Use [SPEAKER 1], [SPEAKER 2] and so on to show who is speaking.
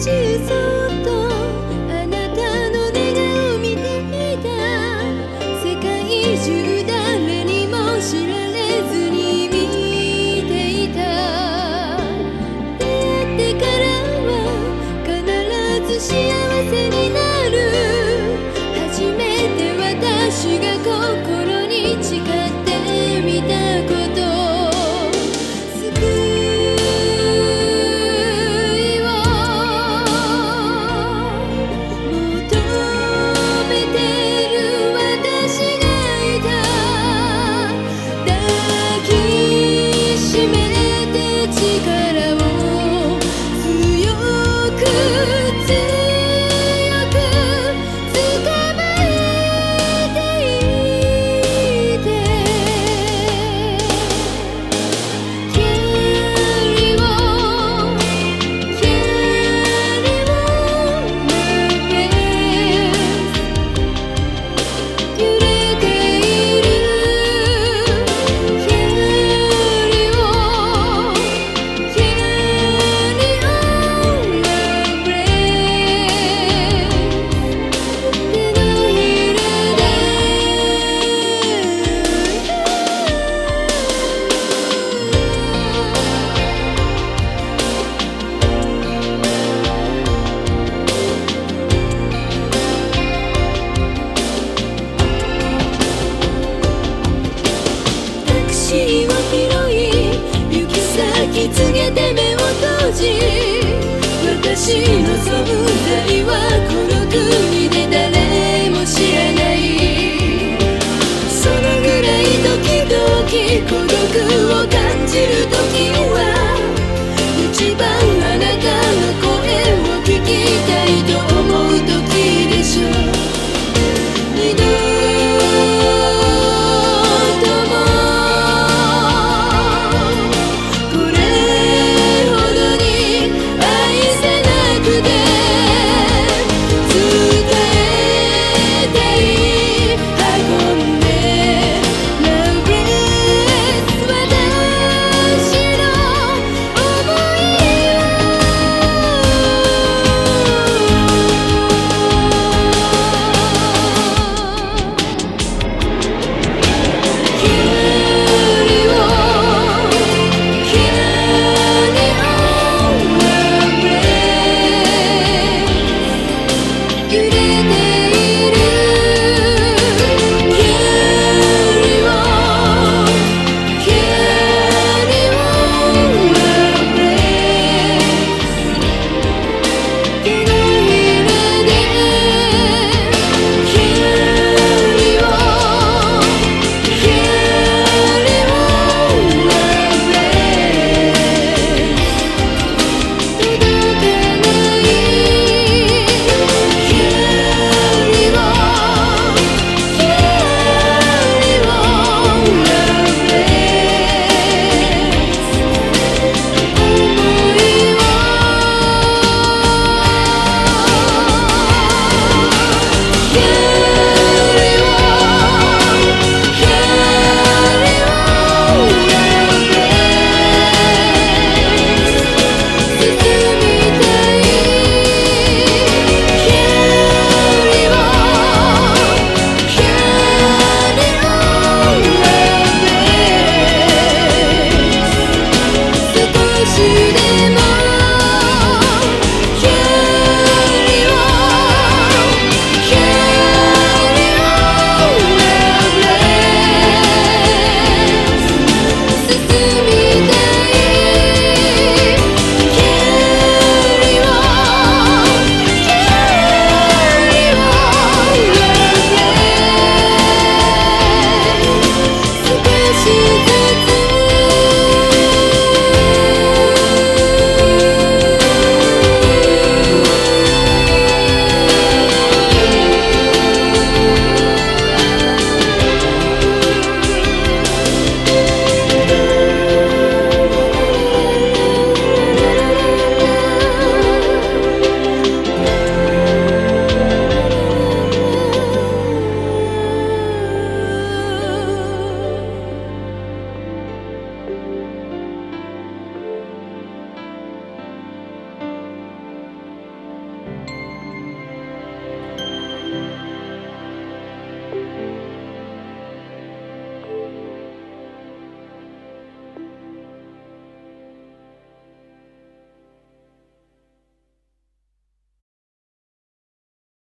[SPEAKER 1] 自己走。夢を閉じ私の存在はこの国で誰も知らない。そのぐらい時々孤独を感じると